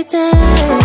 every day